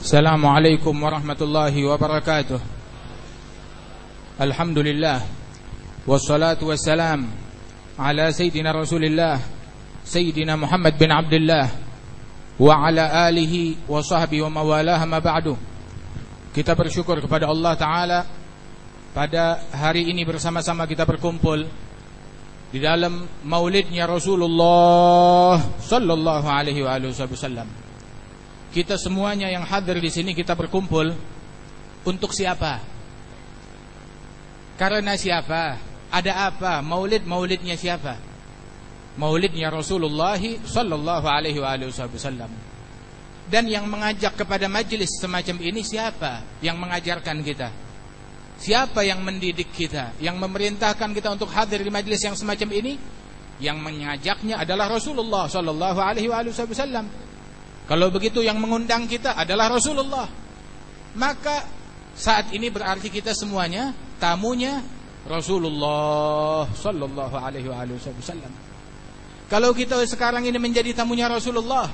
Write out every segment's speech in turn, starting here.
السلام عليكم ورحمة الله وبركاته الحمد لله والصلاة والسلام على سيدنا رسول الله سيدنا محمد بن عبد الله وعلى آله وصحبه وموالاه ما بعد Kita bersyukur kepada Allah Ta'ala Pada hari ini bersama-sama kita berkumpul Di dalam maulidnya Rasulullah Sallallahu alaihi wa sallam kita semuanya yang hadir di sini kita berkumpul Untuk siapa? Karena siapa? Ada apa? Maulid-maulidnya siapa? Maulidnya Rasulullah Sallallahu alaihi wa sallam dan yang mengajak kepada majelis semacam ini siapa yang mengajarkan kita? Siapa yang mendidik kita? Yang memerintahkan kita untuk hadir di majelis yang semacam ini? Yang mengajaknya adalah Rasulullah sallallahu alaihi wasallam. Kalau begitu yang mengundang kita adalah Rasulullah. Maka saat ini berarti kita semuanya tamunya Rasulullah sallallahu alaihi wasallam. Kalau kita sekarang ini menjadi tamunya Rasulullah,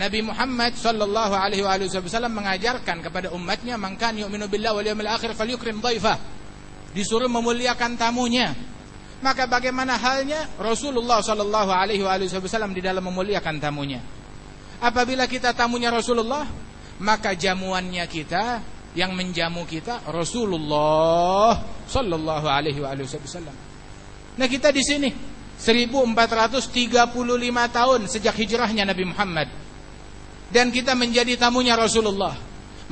Nabi Muhammad sallallahu alaihi wasallam mengajarkan kepada umatnya mangkan yu'minu billahi wal yawmil akhir falyukrim dhaifah. Disuruh memuliakan tamunya. Maka bagaimana halnya Rasulullah sallallahu alaihi wasallam di dalam memuliakan tamunya? Apabila kita tamunya Rasulullah, maka jamuannya kita yang menjamu kita Rasulullah sallallahu alaihi wasallam. Nah, kita di sini 1435 tahun sejak hijrahnya Nabi Muhammad. Dan kita menjadi tamunya Rasulullah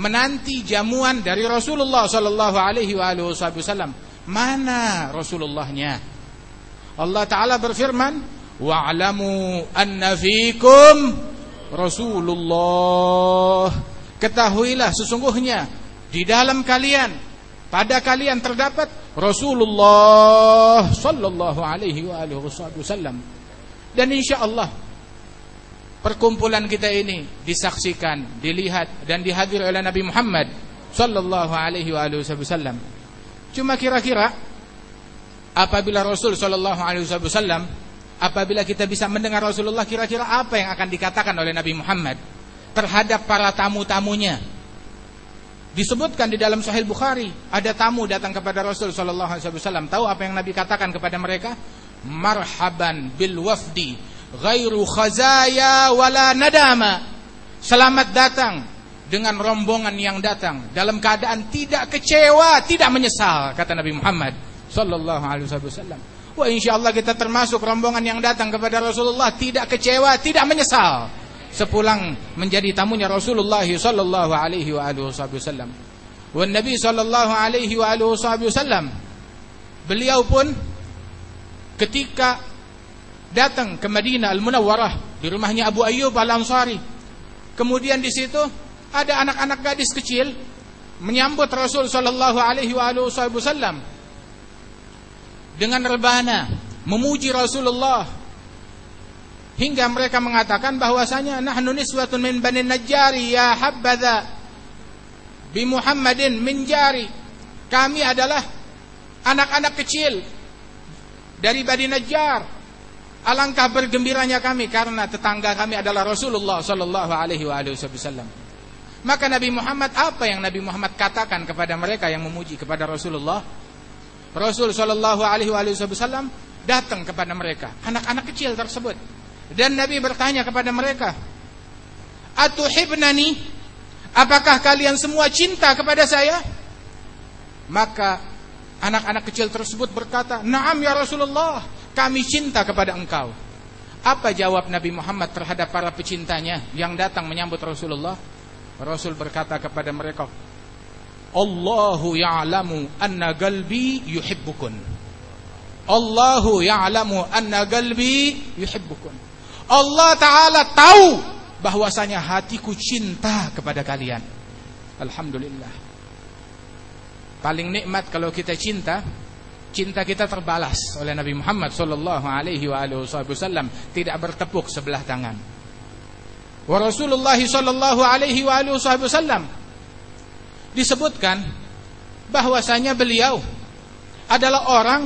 menanti jamuan dari Rasulullah sallallahu alaihi wasallam. Mana Rasulullahnya? Allah taala berfirman wa'lamu anna fikum Rasulullah ketahuilah sesungguhnya di dalam kalian pada kalian terdapat Rasulullah sallallahu alaihi wasallam dan insyaallah perkumpulan kita ini disaksikan, dilihat dan dihadiri oleh Nabi Muhammad sallallahu alaihi wasallam. Cuma kira-kira apabila Rasul sallallahu alaihi wasallam apabila kita bisa mendengar Rasulullah kira-kira apa yang akan dikatakan oleh Nabi Muhammad terhadap para tamu-tamunya? Disebutkan di dalam Sahih Bukhari, ada tamu datang kepada Rasul sallallahu alaihi wasallam. Tahu apa yang Nabi katakan kepada mereka? Marhaban bil wafdi ghairu khazaya wala nadama. Selamat datang dengan rombongan yang datang dalam keadaan tidak kecewa, tidak menyesal kata Nabi Muhammad sallallahu alaihi wasallam. Wah insyaallah kita termasuk rombongan yang datang kepada Rasulullah tidak kecewa, tidak menyesal sepulang menjadi tamunya Rasulullah sallallahu alaihi wasallam. Wan Nabi sallallahu alaihi wasallam beliau pun ketika datang ke Madinah Al-Munawwarah di rumahnya Abu Ayyub Al-Ansari. Kemudian di situ ada anak-anak gadis kecil menyambut Rasul sallallahu alaihi wasallam dengan rebana, memuji Rasulullah hingga mereka mengatakan bahwasanya nahnu niswatun min Bani Najjari ya habadha bi Muhammadin min jari. Kami adalah anak-anak kecil dari Bani Najjar Alangkah bergembiranya kami karena tetangga kami adalah Rasulullah sallallahu alaihi wasallam. Maka Nabi Muhammad apa yang Nabi Muhammad katakan kepada mereka yang memuji kepada Rasulullah? Rasul sallallahu alaihi wasallam datang kepada mereka, anak-anak kecil tersebut. Dan Nabi bertanya kepada mereka, "Atuhibnani? Apakah kalian semua cinta kepada saya?" Maka anak-anak kecil tersebut berkata, "Na'am ya Rasulullah." kami cinta kepada engkau. Apa jawab Nabi Muhammad terhadap para pecintanya yang datang menyambut Rasulullah? Rasul berkata kepada mereka, Allahu ya'lamu anna galbi yuhibbukun. Allahu ya'lamu anna galbi yuhibbukun. Allah Ta'ala tahu bahwasanya hatiku cinta kepada kalian. Alhamdulillah. Paling nikmat kalau kita cinta cinta kita terbalas oleh Nabi Muhammad sallallahu alaihi wasallam tidak bertepuk sebelah tangan. Wa Rasulullah sallallahu alaihi wasallam disebutkan bahwasanya beliau adalah orang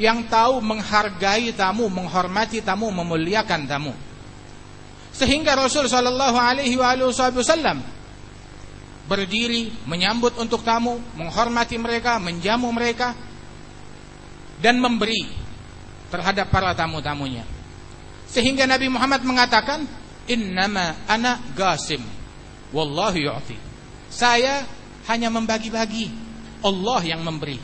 yang tahu menghargai tamu, menghormati tamu, memuliakan tamu. Sehingga Rasul sallallahu alaihi wasallam berdiri menyambut untuk tamu, menghormati mereka, menjamu mereka dan memberi terhadap para tamu-tamunya. Sehingga Nabi Muhammad mengatakan, "Innama ana gasim, wallahu yu'ti." Saya hanya membagi-bagi, Allah yang memberi.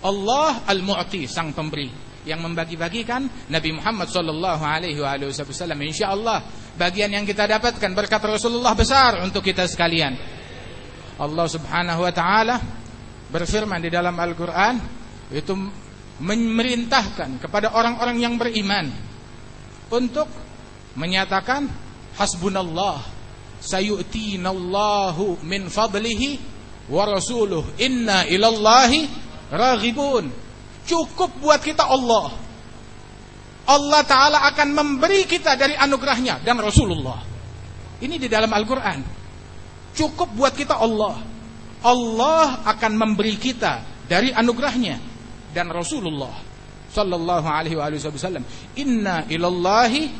Allah al-mu'ti, sang pemberi. Yang membagi-bagikan Nabi Muhammad sallallahu alaihi wasallam. Insyaallah bagian yang kita dapatkan berkat Rasulullah besar untuk kita sekalian. Allah Subhanahu wa taala berfirman di dalam Al-Qur'an itu memerintahkan kepada orang-orang yang beriman untuk menyatakan hasbunallah sayu'tinallahu min fadlihi wa rasuluh inna ilallahi raghibun. Cukup buat kita Allah. Allah taala akan memberi kita dari anugerahnya dan Rasulullah. Ini di dalam Al-Qur'an. Cukup buat kita Allah. Allah akan memberi kita dari anugerahnya dan Rasulullah. Sallallahu alaihi wasallam. Inna ilallahi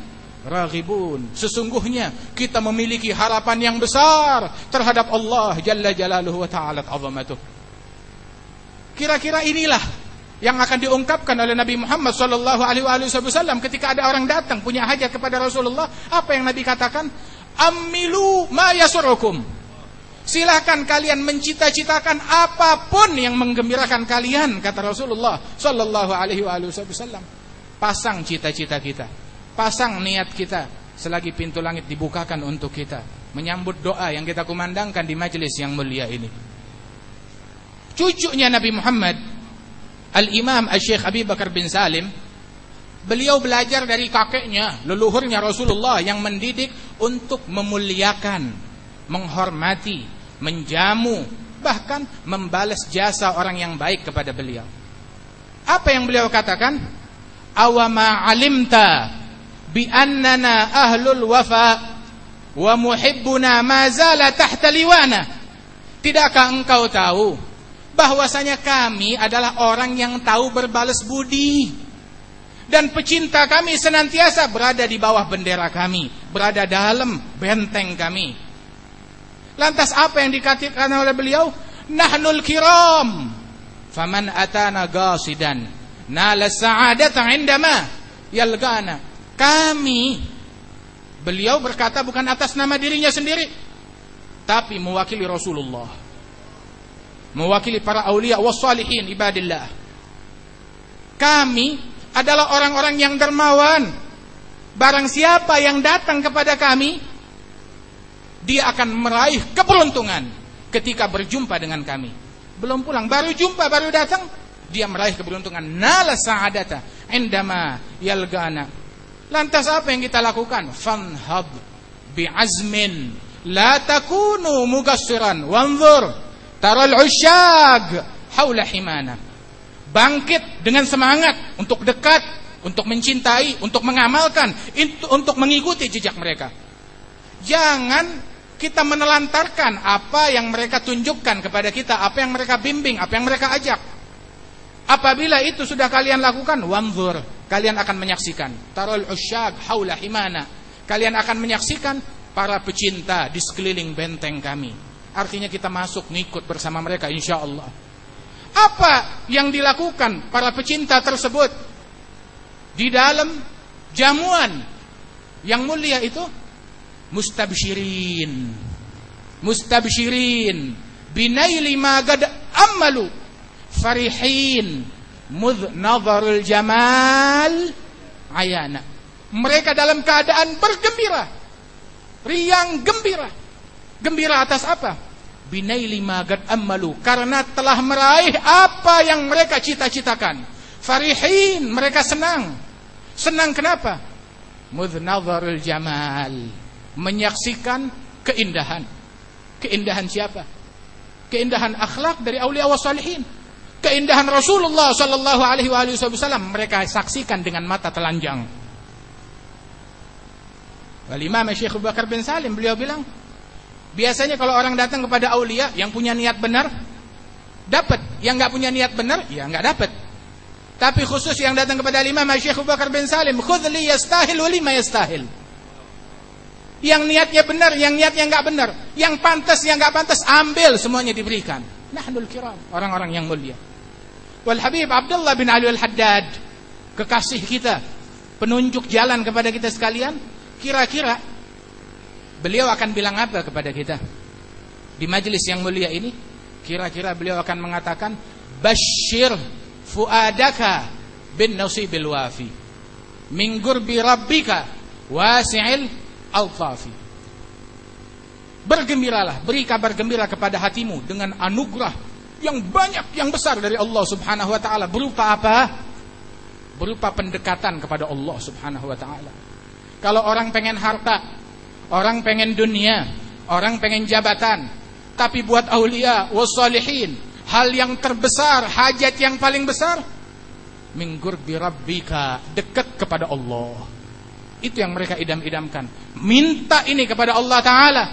raghibun. Sesungguhnya kita memiliki harapan yang besar terhadap Allah jalla jalaluhu wa ta'ala azamatuh. Kira-kira inilah yang akan diungkapkan oleh Nabi Muhammad sallallahu alaihi wasallam ketika ada orang datang punya hajat kepada Rasulullah. Apa yang Nabi katakan? Amilu ma yasurukum Silahkan kalian mencita-citakan apa pun yang menggembirakan kalian kata Rasulullah Sallallahu Alaihi Wasallam. Pasang cita-cita kita, pasang niat kita selagi pintu langit dibukakan untuk kita menyambut doa yang kita kumandangkan di majelis yang mulia ini. Cucunya Nabi Muhammad Al-Imam Al-Syekh Abi Bakar bin Salim Beliau belajar dari kakeknya, leluhurnya Rasulullah yang mendidik untuk memuliakan, menghormati, menjamu, bahkan membalas jasa orang yang baik kepada beliau. Apa yang beliau katakan? Awama alimta bi annana ahlul wafa wa muhibbuna ma zala tahta liwana. Tidakkah engkau tahu bahwasanya kami adalah orang yang tahu berbalas budi dan pecinta kami senantiasa berada di bawah bendera kami, berada dalam benteng kami. Lantas apa yang dikatakan oleh beliau? Nahnul kiram. Faman atana gasidan. Nala sa'adata indama yalgana. Kami beliau berkata bukan atas nama dirinya sendiri tapi mewakili Rasulullah. Mewakili para aulia wassalihin ibadillah. Kami adalah orang-orang yang dermawan. Barang siapa yang datang kepada kami dia akan meraih keberuntungan ketika berjumpa dengan kami. Belum pulang, baru jumpa, baru datang, dia meraih keberuntungan. Nala sa'adata indama yalgana. Lantas apa yang kita lakukan? Fanhab bi'azmin la takunu mugassiran wanzur taral usyag haula himana. Bangkit dengan semangat untuk dekat, untuk mencintai, untuk mengamalkan, untuk mengikuti jejak mereka. Jangan kita menelantarkan apa yang mereka tunjukkan kepada kita, apa yang mereka bimbing, apa yang mereka ajak. Apabila itu sudah kalian lakukan, wanzur, kalian akan menyaksikan. Tarul usyag haula himana. Kalian akan menyaksikan para pecinta di sekeliling benteng kami. Artinya kita masuk ngikut bersama mereka insya Allah. Apa yang dilakukan para pecinta tersebut di dalam jamuan yang mulia itu mustabshirin mustabshirin binaili ma gad amalu farihin mudh nazarul jamal ayana. Mereka dalam keadaan bergembira. Riang gembira. Gembira atas apa? Binaili ma gad amalu karena telah meraih apa yang mereka cita-citakan. Farihin mereka senang. Senang kenapa? Mudh nazarul jamal. Menyaksikan keindahan. Keindahan siapa? Keindahan akhlak dari aulia wasalihin. Keindahan Rasulullah sallallahu alaihi wasallam mereka saksikan dengan mata telanjang. Wal Imam Syekh Bakar bin Salim beliau bilang, biasanya kalau orang datang kepada aulia yang punya niat benar dapat, yang nggak punya niat benar ya nggak dapat. Tapi khusus yang datang kepada Imam Syekh Abu Bakar bin Salim, khudh li yastahil wa lima yastahil Yang niatnya benar, yang niatnya nggak benar, yang pantas, yang nggak pantas, ambil semuanya diberikan. Nahnul kiram, orang-orang yang mulia. Wal Habib Abdullah bin Ali Al-Haddad, kekasih kita, penunjuk jalan kepada kita sekalian, kira-kira beliau akan bilang apa kepada kita? Di majelis yang mulia ini, kira-kira beliau akan mengatakan, "Bashir fuadaka bin nasibil wafi." Min gurbi rabbika wasi'il al-fafi. Bergembiralah, beri kabar gembira kepada hatimu dengan anugerah yang banyak yang besar dari Allah Subhanahu wa taala berupa apa? berupa pendekatan kepada Allah Subhanahu wa taala. Kalau orang pengen harta, orang pengen dunia, orang pengen jabatan, tapi buat aulia wassalihin, hal yang terbesar, hajat yang paling besar minggur birabbika, dekat kepada Allah. Itu yang mereka idam-idamkan. Minta ini kepada Allah taala.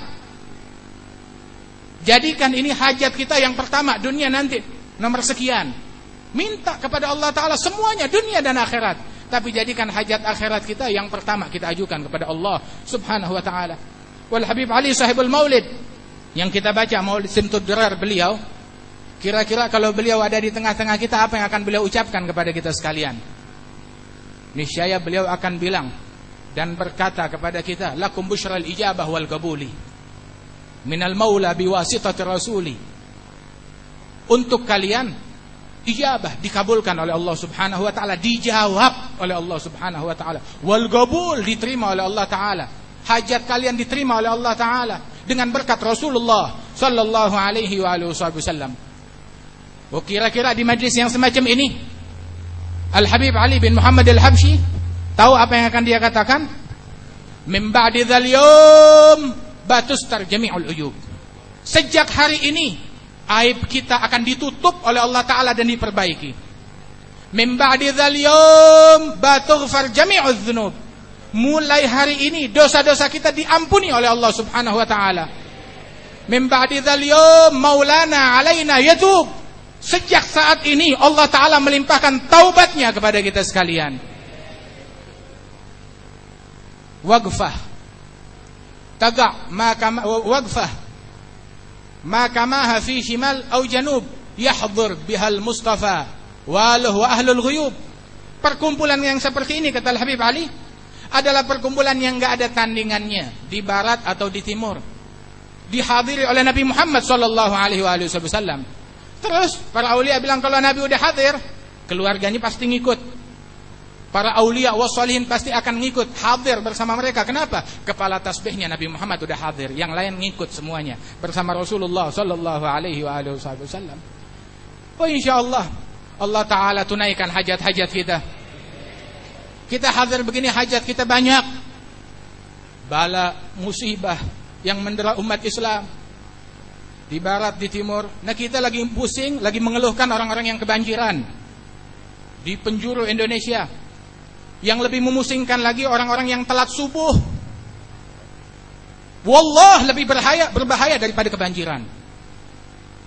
Jadikan ini hajat kita yang pertama dunia nanti nomor sekian. Minta kepada Allah Ta'ala semuanya dunia dan akhirat. Tapi jadikan hajat akhirat kita yang pertama kita ajukan kepada Allah Subhanahu wa taala. Wal Habib Ali sahibul Maulid yang kita baca Maulid Simtud Durar beliau, kira-kira kalau beliau ada di tengah-tengah kita apa yang akan beliau ucapkan kepada kita sekalian? Niscaya beliau akan bilang dan berkata kepada kita, lakum busyral ijabah wal qabuli minal maula biwasitati rasuli. Untuk kalian ijabah dikabulkan oleh Allah Subhanahu wa taala, dijawab oleh Allah Subhanahu wa taala. Wal gabul diterima oleh Allah taala. Hajat kalian diterima oleh Allah taala dengan berkat Rasulullah sallallahu alaihi wa alihi wasallam. Oh kira-kira di majlis yang semacam ini Al Habib Ali bin Muhammad Al Habsyi tahu apa yang akan dia katakan? Min ba'di dzal batustar jami'ul uyub. Sejak hari ini aib kita akan ditutup oleh Allah Ta'ala dan diperbaiki. Min ba'di dhal yawm batughfar jami'udz. Mulai hari ini dosa-dosa kita diampuni oleh Allah Subhanahu wa taala. Min ba'di yawm maulana alaina yatub. Sejak saat ini Allah taala melimpahkan taubatnya kepada kita sekalian. Waqfah. Taga' maka waqfah maka maha fi shimal au janub yahdur bihal mustafa waluh wa ahlul perkumpulan yang seperti ini kata Habib Ali adalah perkumpulan yang enggak ada tandingannya di barat atau di timur. Dihadiri oleh Nabi Muhammad sallallahu alaihi wasallam. Terus para aulia bilang kalau Nabi udah hadir keluarganya pasti ngikut Para aulia wasolihin pasti akan ngikut hadir bersama mereka. Kenapa? Kepala tasbihnya Nabi Muhammad sudah hadir, yang lain ngikut semuanya bersama Rasulullah sallallahu alaihi wasallam. Oh insyaallah Allah taala tunaikan hajat-hajat kita. Kita hadir begini hajat kita banyak. Bala musibah yang mendera umat Islam di barat di timur. Nah kita lagi pusing, lagi mengeluhkan orang-orang yang kebanjiran di penjuru Indonesia yang lebih memusingkan lagi orang-orang yang telat subuh. Wallah lebih berbahaya, berbahaya daripada kebanjiran.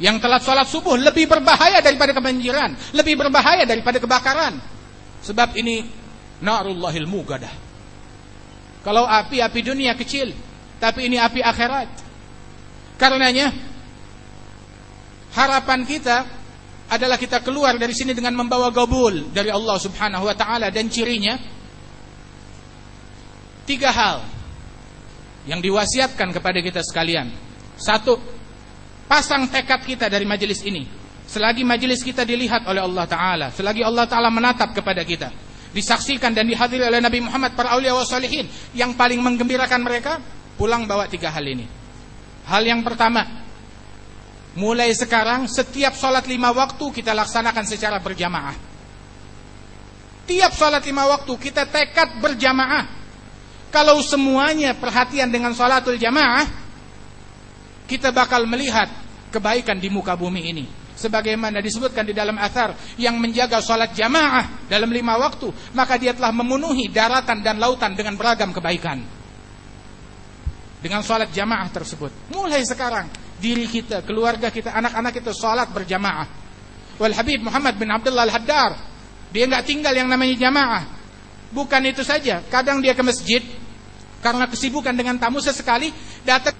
Yang telat sholat subuh lebih berbahaya daripada kebanjiran, lebih berbahaya daripada kebakaran. Sebab ini narullahil mugadah. Kalau api api dunia kecil, tapi ini api akhirat. Karenanya harapan kita adalah kita keluar dari sini dengan membawa gabul dari Allah Subhanahu wa taala dan cirinya tiga hal yang diwasiatkan kepada kita sekalian. Satu, pasang tekad kita dari majelis ini. Selagi majelis kita dilihat oleh Allah taala, selagi Allah taala menatap kepada kita, disaksikan dan dihadiri oleh Nabi Muhammad para aulia wasalihin yang paling menggembirakan mereka pulang bawa tiga hal ini. Hal yang pertama, Mulai sekarang setiap sholat lima waktu kita laksanakan secara berjamaah. Tiap sholat lima waktu kita tekad berjamaah. Kalau semuanya perhatian dengan sholatul jamaah, kita bakal melihat kebaikan di muka bumi ini. Sebagaimana disebutkan di dalam athar yang menjaga sholat jamaah dalam lima waktu, maka dia telah memenuhi daratan dan lautan dengan beragam kebaikan. Dengan sholat jamaah tersebut. Mulai sekarang diri kita, keluarga kita, anak-anak kita salat berjamaah. Wal Habib Muhammad bin Abdullah Al-Haddar, dia nggak tinggal yang namanya jamaah. Bukan itu saja, kadang dia ke masjid, Karena kesibukan dengan tamu sesekali datang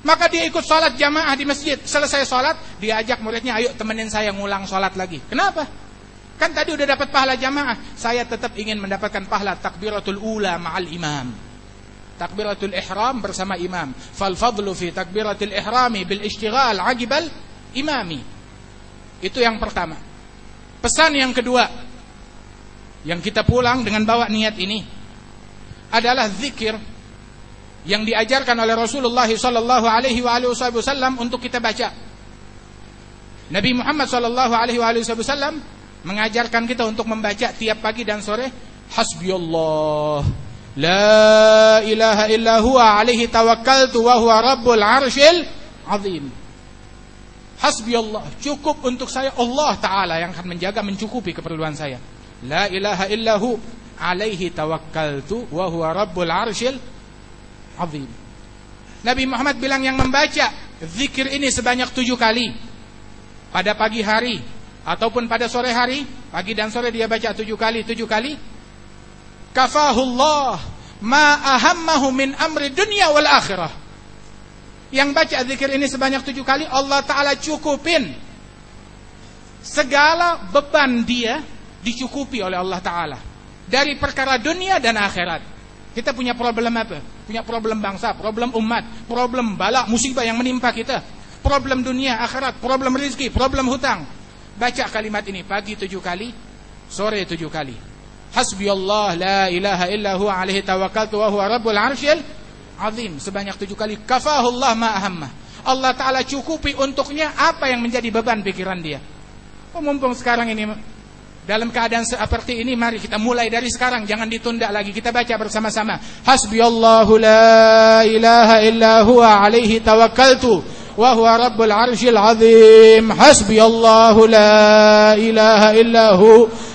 maka dia ikut sholat jamaah di masjid. Selesai sholat, dia ajak muridnya, ayo temenin saya ngulang sholat lagi. Kenapa? Kan tadi udah dapat pahala jamaah. Saya tetap ingin mendapatkan pahala takbiratul ula ma'al imam. Takbiratul ihram bersama imam. Fal fadlu fi takbiratul ihrami bil ishtighal agibal imami. Itu yang pertama. Pesan yang kedua yang kita pulang dengan bawa niat ini adalah zikir yang diajarkan oleh Rasulullah sallallahu alaihi wasallam untuk kita baca. Nabi Muhammad sallallahu alaihi wasallam mengajarkan kita untuk membaca tiap pagi dan sore hasbiyallah la ilaha illa huwa alaihi tawakkaltu wa huwa rabbul arsyil azim. Hasbiyallah cukup untuk saya Allah taala yang akan menjaga mencukupi keperluan saya. La ilaha illahu alaihi tawakkaltu wa huwa rabbul arsyil azim. Nabi Muhammad bilang yang membaca zikir ini sebanyak tujuh kali pada pagi hari ataupun pada sore hari, pagi dan sore dia baca tujuh kali, tujuh kali. Kafahullah ma ahammahu min amri dunia wal akhirah. Yang baca zikir ini sebanyak tujuh kali, Allah Ta'ala cukupin segala beban dia dicukupi oleh Allah Ta'ala dari perkara dunia dan akhirat. Kita punya problem apa? Punya problem bangsa, problem umat, problem bala, musibah yang menimpa kita. Problem dunia, akhirat, problem rizki, problem hutang. Baca kalimat ini pagi tujuh kali, sore tujuh kali. Hasbi Allah la ilaha illa huwa alaihi tawakkaltu wa huwa rabbul arsyil azim. Sebanyak tujuh kali. Kafahullah ma. Allah Ta'ala cukupi untuknya apa yang menjadi beban pikiran dia. Oh, mumpung sekarang ini dalam keadaan seperti ini mari kita mulai dari sekarang jangan ditunda lagi kita baca bersama-sama hasbiyallahu la ilaha illa huwa alaihi tawakkaltu wa huwa rabbul arsyil azim hasbiyallahu la ilaha illa hu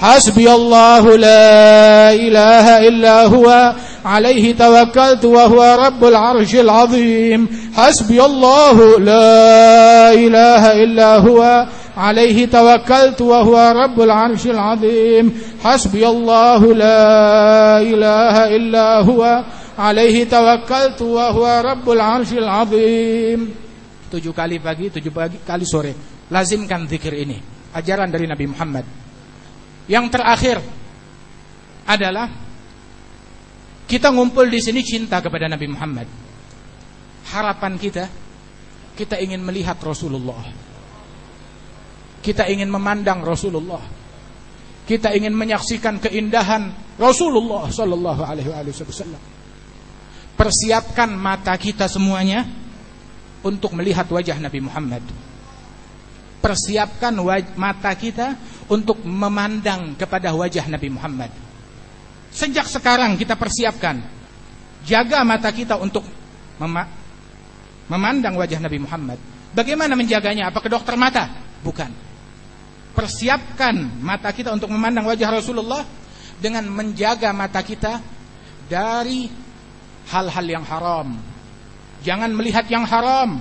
حسبي الله لا إله إلا هو عليه توكلت وهو رب العرش العظيم حسبي الله لا إله إلا هو عليه توكلت وهو رب العرش العظيم حسبي الله لا إله إلا هو عليه توكلت وهو رب العرش العظيم tujuh kali pagi, tujuh pagi, kali sore. Lazimkan zikir ini. Ajaran dari Nabi Muhammad. Yang terakhir adalah kita ngumpul di sini cinta kepada Nabi Muhammad. Harapan kita, kita ingin melihat Rasulullah. Kita ingin memandang Rasulullah. Kita ingin menyaksikan keindahan Rasulullah sallallahu alaihi wasallam. Persiapkan mata kita semuanya untuk melihat wajah Nabi Muhammad. Persiapkan mata kita untuk memandang kepada wajah Nabi Muhammad. Sejak sekarang kita persiapkan jaga mata kita untuk memandang wajah Nabi Muhammad. Bagaimana menjaganya? Apa ke dokter mata? Bukan persiapkan mata kita untuk memandang wajah Rasulullah dengan menjaga mata kita dari hal-hal yang haram. Jangan melihat yang haram.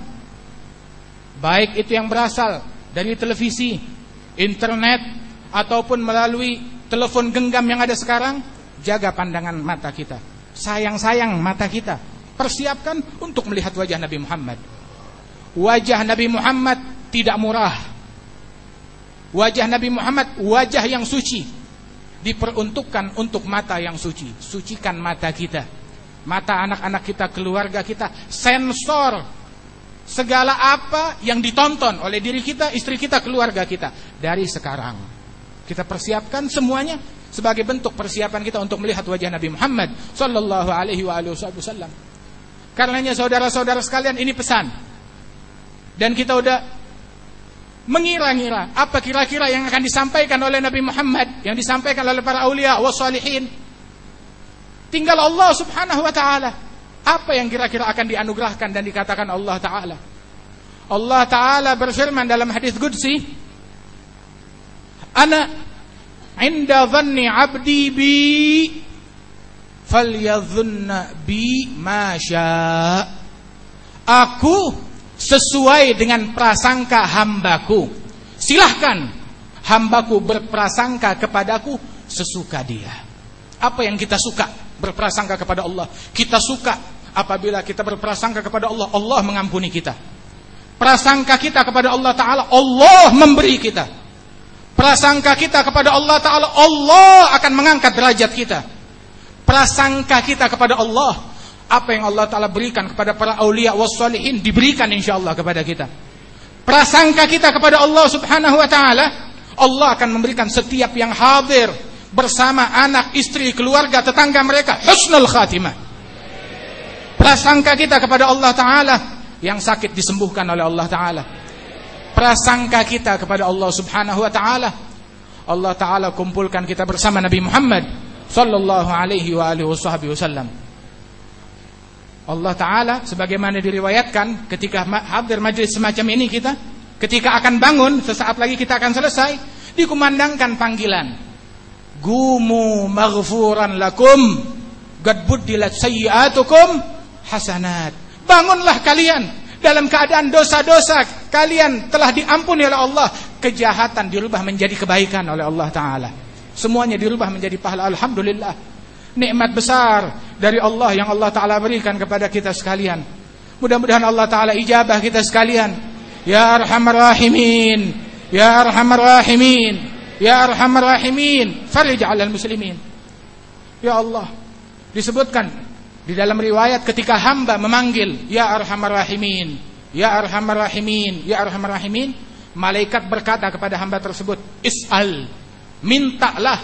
Baik itu yang berasal dari televisi, internet ataupun melalui telepon genggam yang ada sekarang, jaga pandangan mata kita. Sayang-sayang mata kita. Persiapkan untuk melihat wajah Nabi Muhammad. Wajah Nabi Muhammad tidak murah Wajah Nabi Muhammad wajah yang suci diperuntukkan untuk mata yang suci. Sucikan mata kita. Mata anak-anak kita, keluarga kita, sensor segala apa yang ditonton oleh diri kita, istri kita, keluarga kita dari sekarang. Kita persiapkan semuanya sebagai bentuk persiapan kita untuk melihat wajah Nabi Muhammad sallallahu alaihi wasallam. Karenanya saudara-saudara sekalian ini pesan. Dan kita udah mengira-ngira apa kira-kira yang akan disampaikan oleh Nabi Muhammad, yang disampaikan oleh para aulia wasalihin. Tinggal Allah Subhanahu wa taala. Apa yang kira-kira akan dianugerahkan dan dikatakan Allah taala? Allah taala berfirman dalam hadis qudsi, "Ana inda dhanni 'abdi bi falyadhunna bi ma Aku sesuai dengan prasangka hambaku. Silahkan hambaku berprasangka kepadaku sesuka dia. Apa yang kita suka berprasangka kepada Allah? Kita suka apabila kita berprasangka kepada Allah, Allah mengampuni kita. Prasangka kita kepada Allah Ta'ala, Allah memberi kita. Prasangka kita kepada Allah Ta'ala, Allah akan mengangkat derajat kita. Prasangka kita kepada Allah, apa yang Allah Ta'ala berikan kepada para awliya wassalihin, diberikan insya Allah kepada kita. Prasangka kita kepada Allah Subhanahu Wa Ta'ala, Allah akan memberikan setiap yang hadir bersama anak, istri, keluarga, tetangga mereka. Husnul khatimah. Prasangka kita kepada Allah Ta'ala, yang sakit disembuhkan oleh Allah Ta'ala. Prasangka kita kepada Allah Subhanahu Wa Ta'ala. Allah Ta'ala kumpulkan kita bersama Nabi Muhammad Sallallahu alaihi wa alihi wasallam. Allah Ta'ala sebagaimana diriwayatkan ketika hadir majlis semacam ini kita ketika akan bangun sesaat lagi kita akan selesai dikumandangkan panggilan. Gumu maghfuran lakum gad buddilat sayyiatukum hasanat Bangunlah kalian dalam keadaan dosa-dosa kalian telah diampuni oleh Allah. Kejahatan dirubah menjadi kebaikan oleh Allah Ta'ala. Semuanya dirubah menjadi pahala. Alhamdulillah. Nikmat besar dari Allah yang Allah Ta'ala berikan kepada kita sekalian. Mudah-mudahan Allah Ta'ala ijabah kita sekalian. Ya Arhamar Rahimin. Ya Arhamar Rahimin. Ya Arhamar Rahimin. Farij muslimin. Ya Allah. Disebutkan di dalam riwayat ketika hamba memanggil Ya Arhamar Rahimin Ya Arhamar Rahimin Ya Arhamar Rahimin Malaikat berkata kepada hamba tersebut Is'al Mintalah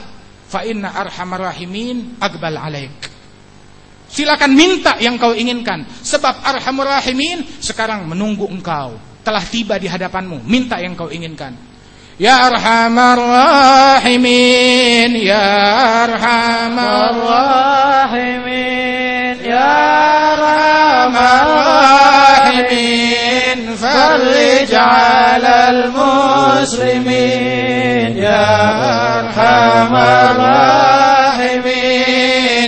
Fa inna Arhamar Rahimin Akbal alaik. Silakan minta yang kau inginkan Sebab Arhamar Rahimin Sekarang menunggu engkau Telah tiba di hadapanmu Minta yang kau inginkan. Ya Arhamar Rahimin Ya Arhamar Rahimin يا رحم الراحمين فرج على المسلمين. يا أرحم الراحمين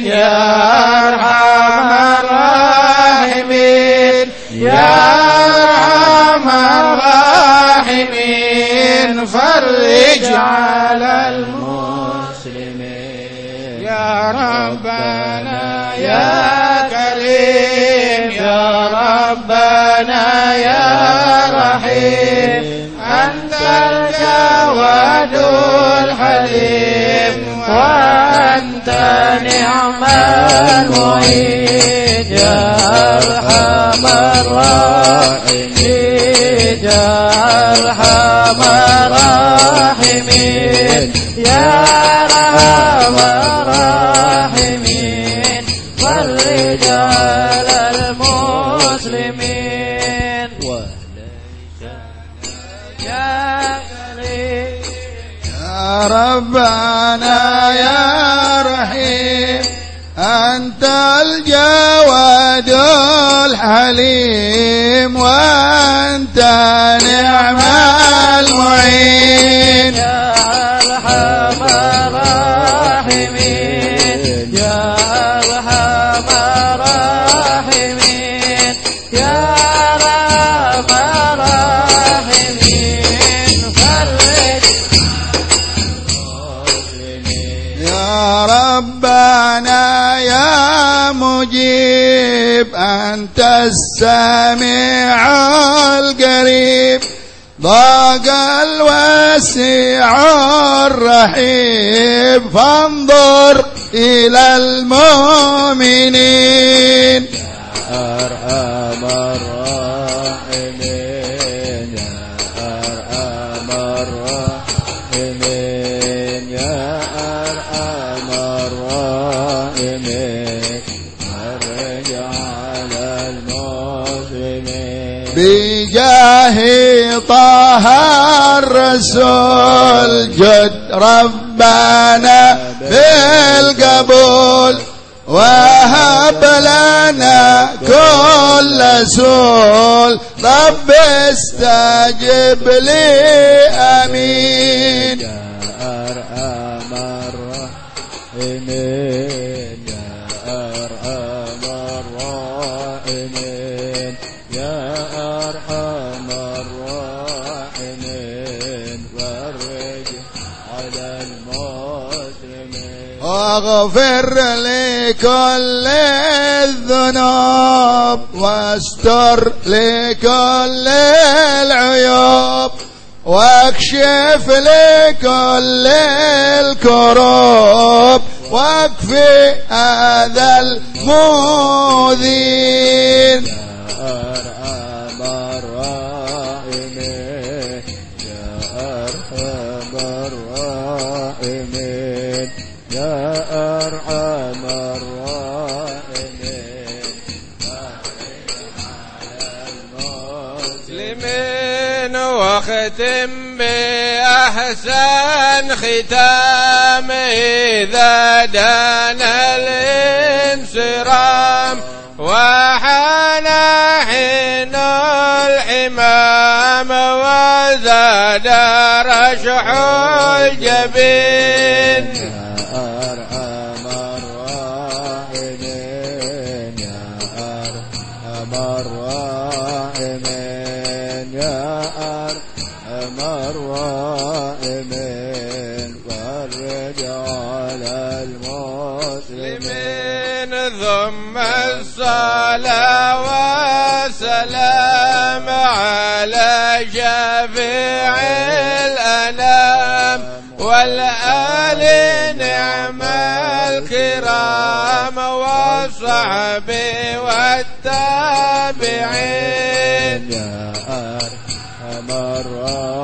يا أرحم الراحمين. يا أرحم الراحمين فرج على المسلمين. يا ربنا يا ربنا يا رحيم. أنت الجواد الحليم. وأنت نعم المعيد يا أرحم الراحمين. يا أرحم الراحمين. يا أرحم الراحمين. والرجال ربنا يا رحيم أنت الجواد الحليم وأنت نعم المعين. يا أرحم الراحمين يا أرحم الراحمين ربنا يا مجيب أنت السميع القريب ضاق الواسع الرحيب فانظر إلى المؤمنين. أرحم بجاه طه الرسول جد ربنا بالقبول وهب لنا كل سول. رب استجب لي آمين. واغفر لي كل الذنوب واستر لي كل العيوب واكشف لي كل الكروب واكفي هذا المؤذين بأحسن ختام إذا دنا الانصرام وحان حين الحمام وزاد رشح الجبين. يا أرحم الراحمين يا الراحمين فرج على المسلمين. ثم الصلاة والسلام على شفيع الأنام والآل نعم الكرام والصحب والتابعين. يا أرحم الراحمين.